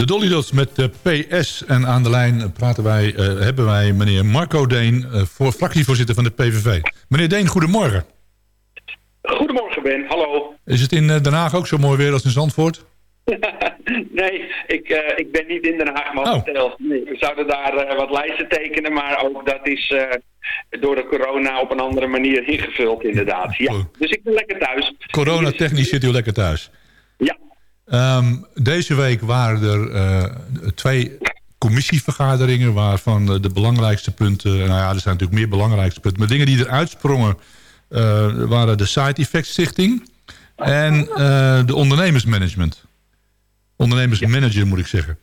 De Dolly Dots met de PS. En aan de lijn praten wij, eh, hebben wij meneer Marco Deen, eh, voor, fractievoorzitter van de PVV. Meneer Deen, goedemorgen. Goedemorgen Ben, hallo. Is het in eh, Den Haag ook zo mooi weer als in Zandvoort? (laughs) nee, ik, eh, ik ben niet in Den Haag momenteel. Nee, we zouden daar eh, wat lijsten tekenen, maar ook dat is eh, door de corona op een andere manier ingevuld inderdaad. Ja, dus ik ben lekker thuis. Corona-technisch zit u lekker thuis. Ja. Ehm, deze week waren er eh, twee commissievergaderingen... waarvan de belangrijkste punten... nou ja, er zijn natuurlijk meer belangrijkste punten... maar dingen die eruit sprongen... eh, waren de Side Effect Stichting... en eh, de ondernemersmanagement. Ondernemersmanager moet ik zeggen.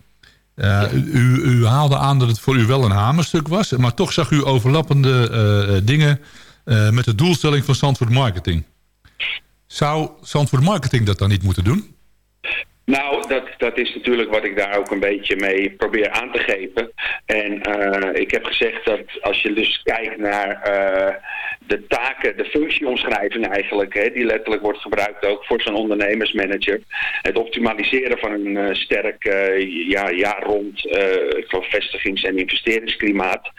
U, u haalde aan dat het voor u wel een hamerstuk was... maar toch zag u overlappende dingen... met de doelstelling van Zandvoort Marketing. Zou Zandvoort Marketing dat dan niet moeten doen? Nou, dat, dat is natuurlijk wat ik daar ook een beetje mee probeer aan te geven. En eh, ik heb gezegd dat als je dus kijkt naar eh, de taken, de functieomschrijving eigenlijk, hè, die letterlijk wordt gebruikt ook voor zo'n ondernemersmanager. Het optimaliseren van een eh, sterk ja, jaar rond vestigings- en investeringsklimaat.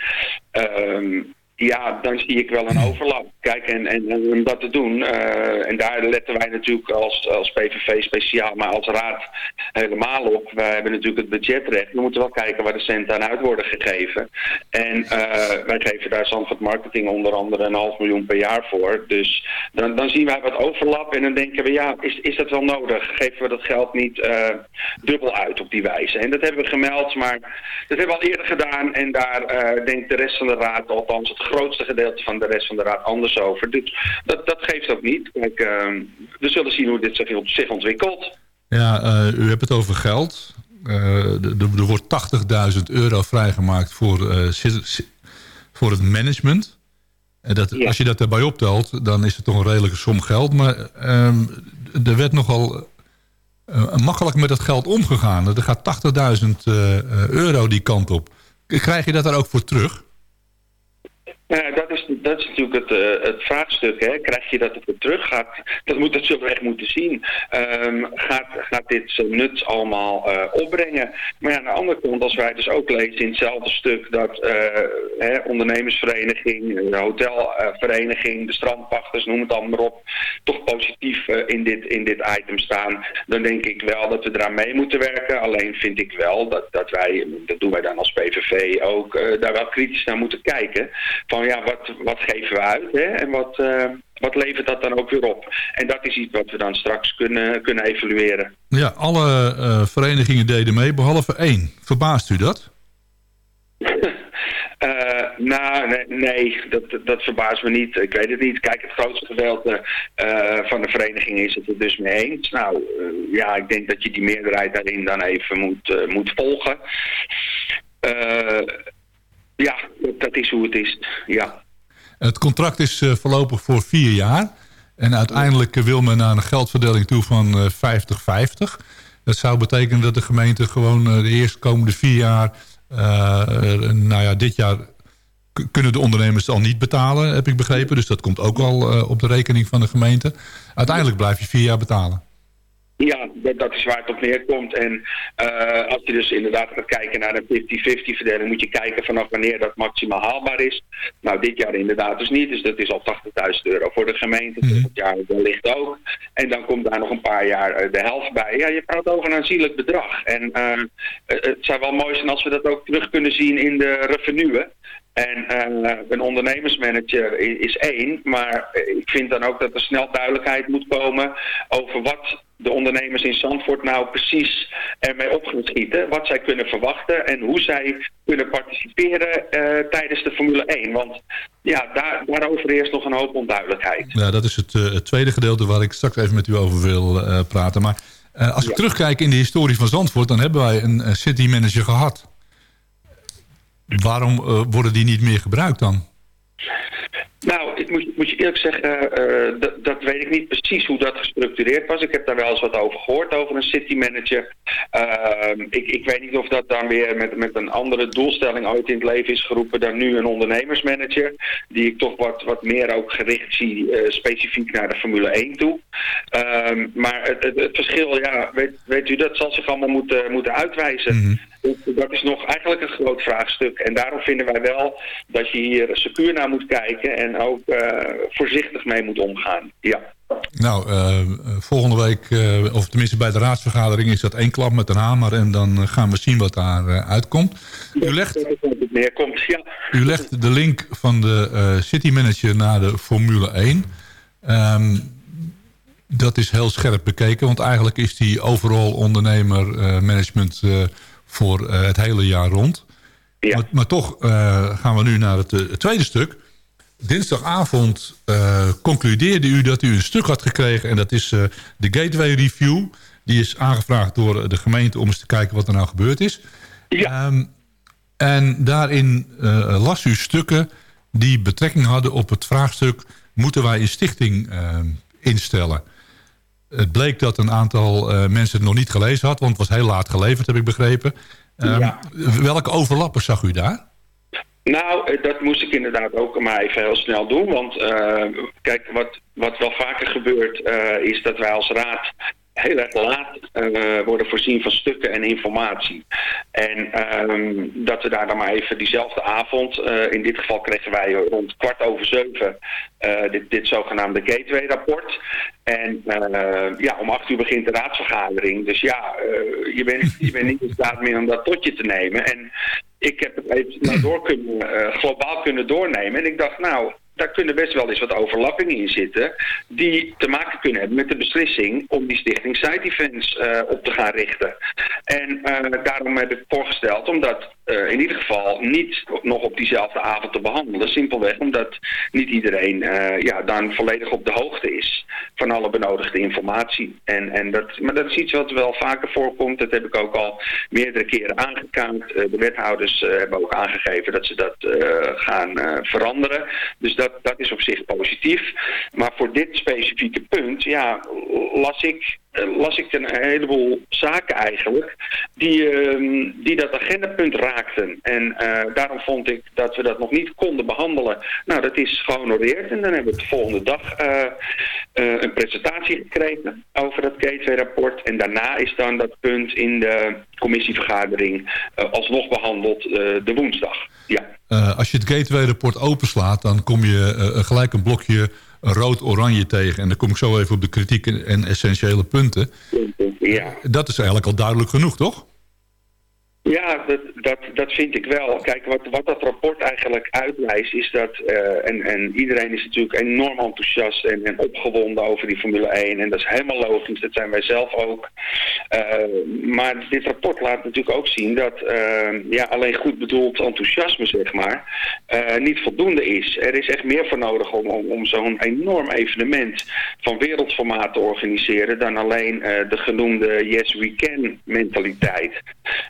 Ehm, ja, dan zie ik wel een overlap. Kijk, en, en, om dat te doen, eh, en daar letten wij natuurlijk als, als PVV speciaal, maar als raad helemaal op. Wij hebben natuurlijk het budgetrecht. We moeten wel kijken waar de centen aan uit worden gegeven. En eh, wij geven daar Zandvoort Marketing onder andere een half miljoen per jaar voor. Dus dan, dan zien wij wat overlap en dan denken we, ja, is, is dat wel nodig? Geven we dat geld niet eh, dubbel uit op die wijze? En dat hebben we gemeld, maar dat hebben we al eerder gedaan. En daar denkt de rest van de raad, althans het grootste gedeelte van de rest van de raad anders over. Dus dat, dat geeft ook niet. Kijk, ehm, we zullen zien hoe dit zich, zich ontwikkelt. Ja, eh, u hebt het over geld. Eh, er wordt 80.000 euro vrijgemaakt voor, eh, voor het management. En dat, Als je dat erbij optelt, dan is het toch een redelijke som geld. Maar ehm, er werd nogal makkelijk met dat geld omgegaan. Er gaat 80.000 eh, eh, euro die kant op. Krijg je dat daar ook voor terug? Ja, dat is, dat is natuurlijk het, eh, het vraagstuk. Hè. Krijg je dat ervoor terug? Gaat, dat, moet, dat zullen echt moeten zien. Ehm, gaat, gaat dit zijn nut allemaal eh, opbrengen? Maar ja, aan de andere kant, als wij dus ook lezen in hetzelfde stuk... dat eh, hè, ondernemersvereniging, de hotelvereniging, de strandpachters, noem het allemaal maar op... toch positief in, dit, in dit item staan... dan denk ik wel dat we eraan mee moeten werken. Alleen vind ik wel dat, dat wij, dat doen wij dan als PVV ook... daar wel kritisch naar moeten kijken. Van ja, wat, wat geven we uit hè? en wat, eh, wat levert dat dan ook weer op? En dat is iets wat we dan straks kunnen, kunnen evalueren. Ja, alle eh, verenigingen deden mee, behalve één. Verbaast u dat? (laughs) Eh, nou, nee, nee dat, dat verbaast me niet. Ik weet het niet. Kijk, het grootste gedeelte van de vereniging is het er dus mee eens. Nou, ja, ik denk dat je die meerderheid daarin dan even moet, moet volgen. Eh, ja, dat, is hoe het is. Ja. Het contract is eh, voorlopig voor vier jaar. En uiteindelijk eh, wil men naar een geldverdeling toe van eh, 50-50. Dat zou betekenen dat de gemeente gewoon eh, de eerstkomende vier jaar... eh, eh, nou ja, dit jaar kunnen de ondernemers al niet betalen, heb ik begrepen. Dus dat komt ook al eh, op de rekening van de gemeente. Uiteindelijk blijf je vier jaar betalen. Ja, dat, dat is waar het op neerkomt. En eh, als je dus inderdaad gaat kijken naar een 50-50 verdeling, moet je kijken vanaf wanneer dat maximaal haalbaar is. Nou, dit jaar inderdaad dus niet, dus dat is al 80.000 euro voor de gemeente. Volgend jaar wellicht ook. En dan komt daar nog een paar jaar eh, de helft bij. Ja, je praat over een aanzienlijk bedrag. En eh, het zou wel mooi zijn als we dat ook terug kunnen zien in de revenuen. En eh, een ondernemersmanager is één, maar eh, ik vind dan ook dat er snel duidelijkheid moet komen over wat de ondernemers in Zandvoort nou precies ermee op gaan schieten. Wat zij kunnen verwachten en hoe zij kunnen participeren eh, tijdens de Formule 1. Want ja, daar, daarover eerst nog een hoop onduidelijkheid. Ja, dat is het, het tweede gedeelte waar ik straks even met u over wil praten. Maar als we terugkijken in de historie van Zandvoort... dan hebben wij een city manager gehad. Waarom eh, worden die niet meer gebruikt dan? Nou, ik moet, moet je eerlijk zeggen, eh, dat, dat weet ik niet precies hoe dat gestructureerd was. Ik heb daar wel eens wat over gehoord, over een city manager. Ehm, ik, ik weet niet of dat dan weer met, met een andere doelstelling ooit in het leven is geroepen dan nu een ondernemersmanager. Die ik toch wat, wat meer ook gericht zie, eh, specifiek naar de Formule 1 toe. Ehm, maar het, het, het verschil, ja, weet, weet u, dat zal zich allemaal moeten, moeten uitwijzen. Dat is nog eigenlijk een groot vraagstuk. En daarom vinden wij wel dat je hier secuur naar moet kijken en ook eh, voorzichtig mee moet omgaan. Ja. Nou, eh, volgende week, eh, of tenminste bij de raadsvergadering... is dat één klap met een hamer en dan gaan we zien wat daar uitkomt. U legt, u legt de link van de city manager naar de Formule 1. Ehm, dat is heel scherp bekeken, want eigenlijk is die overal ondernemer management voor uh, het hele jaar rond. Ja. Maar, maar, toch uh, gaan we nu naar het, het tweede stuk. Dinsdagavond concludeerde u dat u een stuk had gekregen... en dat is de Gateway Review. Die is aangevraagd door de gemeente om eens te kijken wat er nou gebeurd is. Ja. Um, en daarin las u stukken die betrekking hadden op het vraagstuk... moeten wij een stichting ehm, instellen? Het bleek dat een aantal uh, mensen het nog niet gelezen had... want het was heel laat geleverd, heb ik begrepen. Um, Ja. Welke overlappen zag u daar? Nou, eh, dat moest ik inderdaad ook maar even heel snel doen. Want uh, kijk, wat, wat wel vaker gebeurt uh, is dat wij als raad heel erg laat uh, worden voorzien van stukken en informatie. En um, dat we daar dan maar even diezelfde avond, uh, in dit geval kregen wij rond kwart over zeven uh, dit, dit zogenaamde gateway-rapport. En ja, om acht uur begint de raadsvergadering. Dus ja, je bent, je bent niet in staat meer om dat potje te nemen. En ik heb het even (laughs) door kunnen, globaal kunnen doornemen. En ik dacht, nou, daar kunnen best wel eens wat overlappingen in zitten... die te maken kunnen hebben met de beslissing om die stichting Side Events uh, op te gaan richten. En uh, daarom heb ik voorgesteld om dat uh, in ieder geval niet nog op diezelfde avond te behandelen. Simpelweg omdat niet iedereen ja, dan volledig op de hoogte is van alle benodigde informatie. En, en dat, maar dat is iets wat wel vaker voorkomt. Dat heb ik ook al meerdere keren aangekaart. de wethouders hebben ook aangegeven dat ze dat gaan veranderen. Dus dat, dat is op zich positief. Maar voor dit specifieke punt, ja, las ik, las ik een heleboel zaken eigenlijk die, uh, die dat agendapunt raakten. En uh, daarom vond ik dat we dat nog niet konden behandelen. Nou, dat is gehonoreerd en dan hebben we de volgende dag uh, een presentatie gekregen over dat gateway-rapport. En daarna is dan dat punt in de commissievergadering alsnog behandeld de woensdag. Ja. Uh, als je het gateway-rapport openslaat, dan kom je uh, gelijk een blokje rood-oranje tegen. En dan kom ik zo even op de kritiek en essentiële punten. Ja. Dat is eigenlijk al duidelijk genoeg, toch? Ja, dat, dat, dat vind ik wel. Kijk, wat, wat dat rapport eigenlijk uitwijst is dat... Uh, en, en iedereen is natuurlijk enorm enthousiast en, en opgewonden over die Formule 1. En dat is helemaal logisch, dat zijn wij zelf ook. Uh, maar dit rapport laat natuurlijk ook zien dat uh, ja, alleen goed bedoeld enthousiasme, zeg maar, niet voldoende is. Er is echt meer voor nodig om, om, om zo'n enorm evenement van wereldformaat te organiseren... dan alleen de genoemde Yes We Can mentaliteit.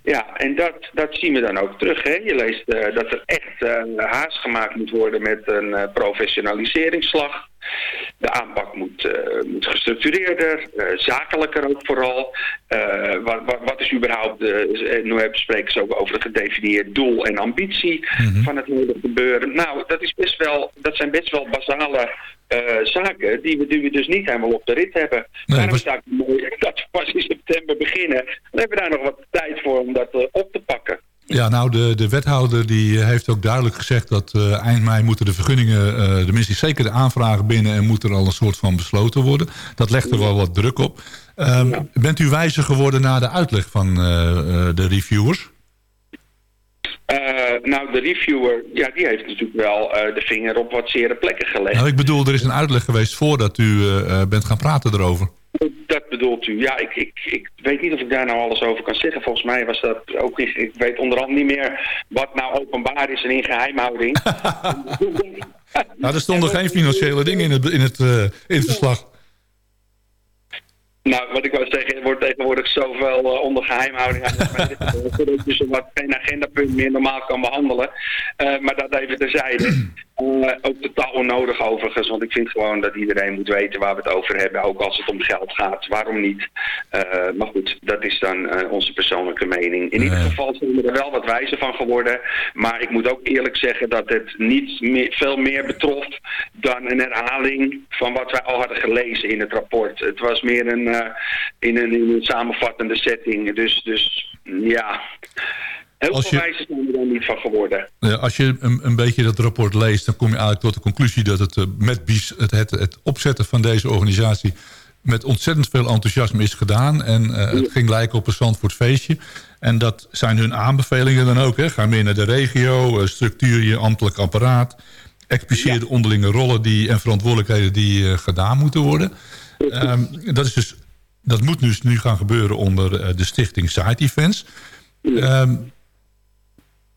Ja, en dat, dat zien we dan ook terug. Hè? Je leest uh, dat er echt uh, haast gemaakt moet worden met een uh, professionaliseringsslag. De aanpak moet, moet gestructureerder, zakelijker ook vooral. Wat, wat, wat, is überhaupt, nu spreken ze ook over een gedefinieerd doel en ambitie mm -hmm. van het hele gebeuren. Nou, dat, is best wel, dat zijn best wel basale zaken die we, die we dus niet helemaal op de rit hebben. Nee, Daarom is het mooi (laughs) dat we pas in september beginnen. Dan hebben we daar nog wat tijd voor om dat op te pakken. Ja, nou, de, de wethouder die heeft ook duidelijk gezegd dat uh, eind mei moeten de vergunningen, uh, de minstens zeker de aanvragen binnen en moet er al een soort van besloten worden. Dat legt er wel wat druk op. Um, ja. Bent u wijzer geworden na de uitleg van uh, de reviewers? Nou, de reviewer, ja, die heeft natuurlijk wel de vinger op wat zere plekken gelegd. Nou, ik bedoel, er is een uitleg geweest voordat u bent gaan praten erover. Dat bedoelt u. Ja, ik, ik, ik weet niet of ik daar nou alles over kan zeggen. Volgens mij was dat ook... Ik, ik weet onder andere niet meer wat nou openbaar is en in geheimhouding. (laughs) nou, er stonden geen financiële dingen in het, in het, in het verslag. Nou, wat ik wou zeggen, er wordt tegenwoordig zoveel uh, onder geheimhouding aan zodat (laughs) je zo wat geen agendapunt meer normaal kan behandelen. Uh, maar dat even terzijde. Eh, ook totaal onnodig overigens, want ik vind gewoon dat iedereen moet weten waar we het over hebben, ook als het om geld gaat. Waarom niet? Eh, maar goed, dat is dan eh, onze persoonlijke mening. In ieder geval zijn we er wel wat wijzer van geworden, maar ik moet ook eerlijk zeggen dat het niet meer, veel meer betrof dan een herhaling van wat wij al hadden gelezen in het rapport. Het was meer een, in, een, in een samenvattende setting, dus, dus ja... Heel Als veel je- wijzer zijn er niet van geworden. Ja, als je een, een beetje dat rapport leest, dan kom je eigenlijk tot de conclusie dat het eh, met BIES, het, het, het opzetten van deze organisatie, met ontzettend veel enthousiasme is gedaan. En eh, het ging lijken op een Zandvoort feestje. En dat zijn hun aanbevelingen dan ook. Hè. Ga meer naar de regio, eh, structuur je ambtelijk apparaat. Expliceer de onderlinge rollen die, en verantwoordelijkheden die gedaan moeten worden. Ehm, dat, is dus, dat moet dus nu gaan gebeuren onder de stichting Side Events. Ehm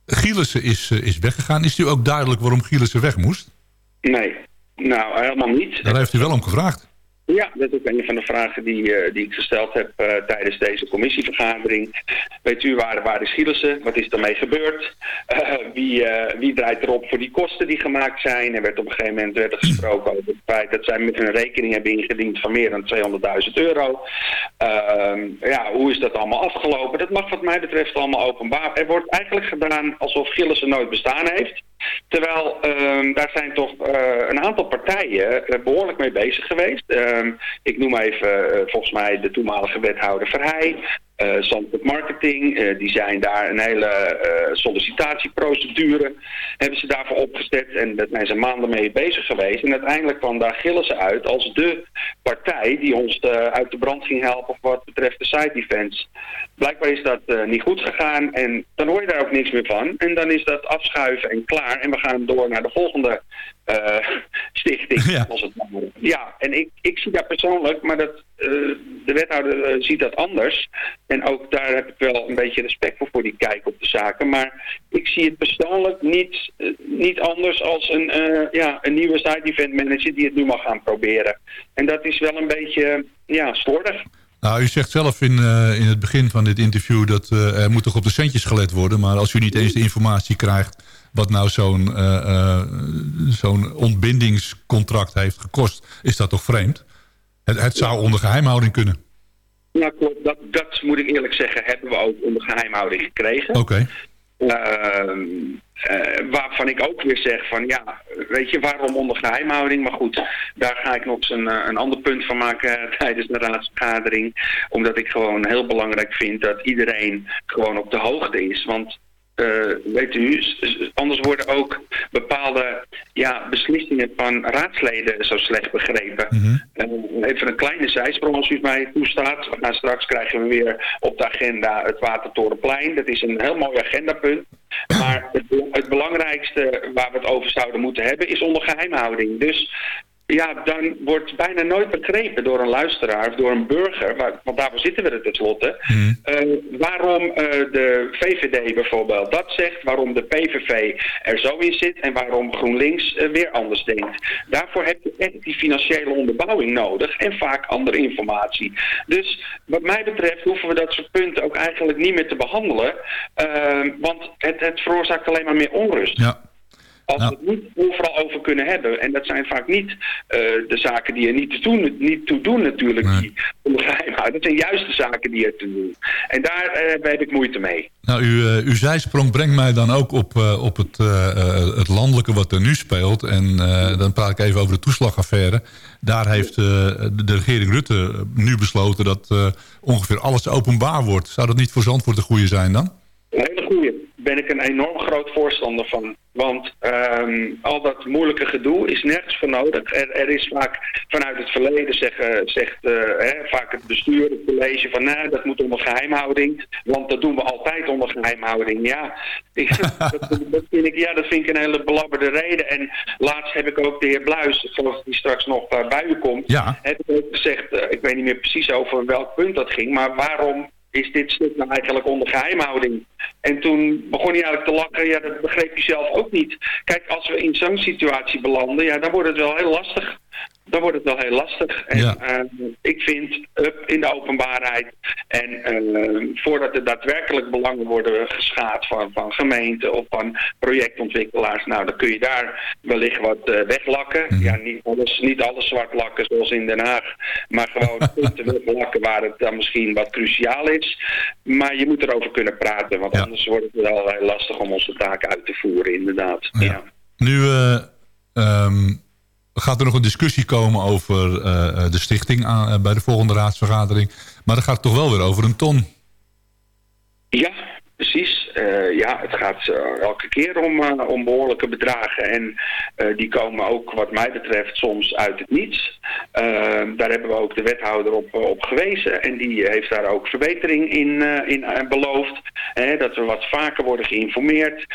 Gielissen is, eh, is weggegaan. Is u ook duidelijk waarom Gielissen weg moest? Nee, nou helemaal niet. Daar heeft u wel om gevraagd. Ja, dat is een van de vragen die, eh, die ik gesteld heb eh, tijdens deze commissievergadering. Weet u waar, waar is Gielissen? Wat is ermee gebeurd? Eh, wie, wie draait erop voor die kosten die gemaakt zijn? Er werd op een gegeven moment werd er gesproken over het feit dat zij met een rekening hebben ingediend van meer dan 200.000 euro. Ehm, ja, hoe is dat allemaal afgelopen? Dat mag wat mij betreft allemaal openbaar. Er wordt eigenlijk gedaan alsof Gillissen nooit bestaan heeft. Terwijl ehm, daar zijn toch eh, een aantal partijen eh, behoorlijk mee bezig geweest. Ehm, ik noem even eh, volgens mij de toenmalige wethouder Verheij. Zandvoort Marketing, eh, die zijn daar een hele eh, sollicitatieprocedure hebben ze daarvoor opgezet en daar zijn ze maanden mee bezig geweest. En uiteindelijk kwam daar Gillissen uit als de partij die ons uit de brand ging helpen wat betreft de side events. Blijkbaar is dat niet goed gegaan en dan hoor je daar ook niks meer van. En dan is dat afschuiven en klaar en we gaan door naar de volgende (laughs) stichting. Ja. Als het ja, en ik, ik zie dat persoonlijk, maar dat, de wethouder eh, ziet dat anders. En ook daar heb ik wel een beetje respect voor, voor die kijk op de zaken. Maar ik zie het persoonlijk niet, eh, niet anders als een, eh, ja, een nieuwe side event manager die het nu mag gaan proberen. En dat is wel een beetje ja, slordig. Nou, u zegt zelf in, eh, in het begin van dit interview... dat eh, er moet toch op de centjes gelet worden. Maar als u niet eens de informatie krijgt... wat nou zo'n eh, eh, zo'n ontbindingscontract heeft gekost... is dat toch vreemd? Het, het zou onder geheimhouding kunnen. Ja, klopt. Dat, dat moet ik eerlijk zeggen, hebben we ook onder geheimhouding gekregen. Oké. Ehm, eh, waarvan ik ook weer zeg van ja, weet je waarom onder geheimhouding? Maar goed, daar ga ik nog eens een, eh, een ander punt van maken eh, (laughs) tijdens de raadsvergadering. Omdat ik gewoon heel belangrijk vind dat iedereen gewoon op de hoogte is. Want weet u, anders worden ook bepaalde ja, beslissingen van raadsleden zo slecht begrepen. Eh, even een kleine zijsprong als u het mij toestaat. We gaan straks krijgen we weer op de agenda het Watertorenplein. Dat is een heel mooi agendapunt. Maar het, het belangrijkste waar we het over zouden moeten hebben is onder geheimhouding. Dus ja, dan wordt bijna nooit begrepen door een luisteraar of door een burger, want daarvoor zitten we er tenslotte, eh, waarom eh, de VVD bijvoorbeeld dat zegt, waarom de PVV er zo in zit en waarom GroenLinks eh, weer anders denkt. Daarvoor heb je echt die financiële onderbouwing nodig en vaak andere informatie. Dus wat mij betreft hoeven we dat soort punten ook eigenlijk niet meer te behandelen, eh, want het, het veroorzaakt alleen maar meer onrust. Ja. Als we het niet overal over kunnen hebben. En dat zijn vaak niet eh, de zaken die er niet, te doen, niet toe doen natuurlijk. Die geheim houden. Dat zijn juist de zaken die er toe doen. En daar eh, heb ik moeite mee. Nou, uw, eh, uw zijsprong brengt mij dan ook op, op het, het landelijke wat er nu speelt. En dan praat ik even over de toeslagaffaire. Daar heeft de, de regering Rutte nu besloten dat ongeveer alles openbaar wordt. Zou dat niet voor Zandvoort een goede zijn dan? Een hele goede. Ben ik een enorm groot voorstander van. Want ehm, al dat moeilijke gedoe is nergens voor nodig. Er, er is vaak vanuit het verleden zeggen, zegt eh, hè, vaak het bestuur, het college van nou, dat moet onder geheimhouding. Want dat doen we altijd onder geheimhouding. Ja, ik, (laughs) dat, dat vind ik, ja, dat vind ik een hele belabberde reden. En laatst heb ik ook de heer Bluis, geloof die straks nog eh, bij u komt, Ja. heb ik ook gezegd, eh, ik weet niet meer precies over welk punt dat ging, maar waarom is dit stuk nou eigenlijk onder geheimhouding? En toen begon hij eigenlijk te lachen, ja, dat begreep hij zelf ook niet. Kijk, als we in zo'n situatie belanden, ja, dan wordt het wel heel lastig. Dan wordt het wel heel lastig. En Ja. eh, ik vind up in de openbaarheid en eh, voordat er daadwerkelijk belangen worden geschaad van, van gemeenten of van projectontwikkelaars, nou dan kun je daar wellicht wat eh, weglakken. Ja, niet alles, niet alles zwart lakken zoals in Den Haag, maar gewoon (laughs) punten weglakken waar het dan misschien wat cruciaal is. Maar je moet erover kunnen praten, want anders wordt het wel heel lastig om onze taken uit te voeren, inderdaad. Ja. Nu ehm, gaat er nog een discussie komen over eh, eh, de stichting aan- eh, bij de volgende raadsvergadering. Maar dan gaat toch wel weer over een ton. Ja, precies. Eh, ja, het gaat eh, elke keer om, eh, om behoorlijke bedragen. En die komen ook, wat mij betreft, soms uit het niets. Daar hebben we ook de wethouder op, op gewezen. En die heeft daar ook verbetering in, in beloofd. Hè, dat we wat vaker worden geïnformeerd.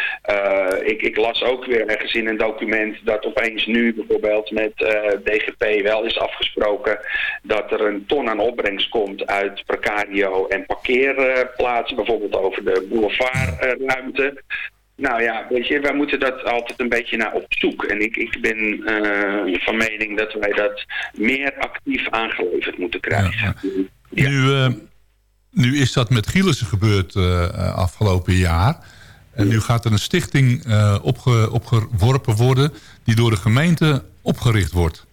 Ik, ik las ook weer ergens in een document dat opeens nu bijvoorbeeld met DGP wel is afgesproken dat er een ton aan opbrengst komt uit precario en parkeerplaatsen, bijvoorbeeld over de boulevardruimte. Nou ja, weet je, wij moeten dat altijd een beetje naar op zoek. En ik, ik ben eh, van mening dat wij dat meer actief aangeleverd moeten krijgen. Nu, eh, nu is dat met Gielissen gebeurd eh, afgelopen jaar. En nu gaat er een stichting opge, opgeworpen worden... die door de gemeente opgericht wordt.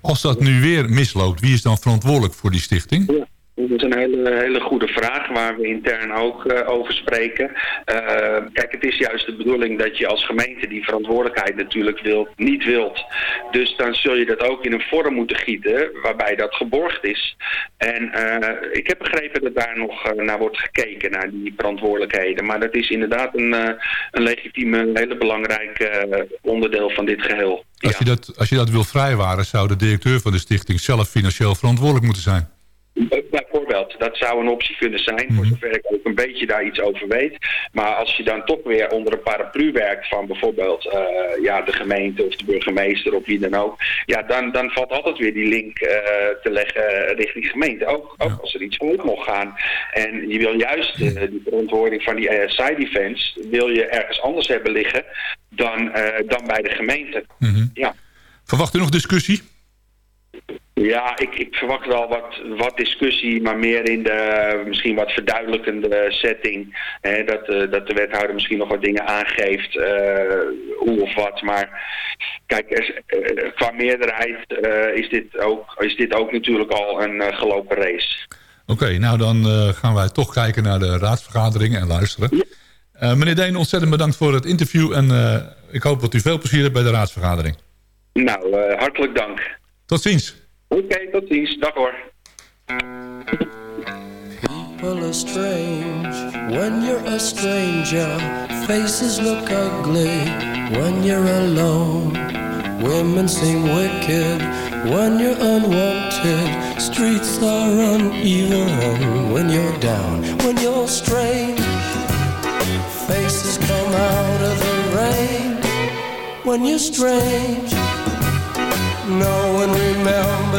Als dat nu weer misloopt, wie is dan verantwoordelijk voor die stichting? Dat is een hele, hele goede vraag waar we intern ook eh, over spreken. Eh, kijk, het is juist de bedoeling dat je als gemeente die verantwoordelijkheid natuurlijk wilt, niet wilt. Dus dan zul je dat ook in een vorm moeten gieten waarbij dat geborgd is. En eh, ik heb begrepen dat daar nog naar wordt gekeken, naar die verantwoordelijkheden. Maar dat is inderdaad een, een legitieme, een hele belangrijk onderdeel van dit geheel. Als, je dat, als je dat wil vrijwaren, zou de directeur van de stichting zelf financieel verantwoordelijk moeten zijn. Bijvoorbeeld, dat zou een optie kunnen zijn, voor zover ik ook een beetje daar iets over weet. Maar als je dan toch weer onder een paraplu werkt van bijvoorbeeld eh, ja, de gemeente of de burgemeester of wie dan ook, ja, dan, dan valt altijd weer die link eh, te leggen richting gemeente. Ook, ook als er iets goed mocht gaan. En je wil juist eh, die verantwoording van die side events, wil je ergens anders hebben liggen dan, dan bij de gemeente. Ja. Verwacht u nog discussie? Ja, ik, ik verwacht wel wat, wat discussie, maar meer in de misschien wat verduidelijkende setting. Hè, dat, eh, dat de wethouder misschien nog wat dingen aangeeft, eh, hoe of wat. Maar kijk, er, eh, qua meerderheid is, dit ook, is dit ook natuurlijk al een gelopen race. Oké, nou dan gaan wij toch kijken naar de raadsvergaderingen en luisteren. Meneer Deen, ontzettend bedankt voor het interview. En ik hoop dat u veel plezier hebt bij de raadsvergadering. Nou, hartelijk dank. Tot ziens. Oké, tot ziens. Dag hoor. People are strange when you're a stranger. Faces look ugly when you're alone. Women seem wicked when you're unwanted. Streets are uneven when you're down. When you're strange, faces come out of the rain. When you're strange, no one remembers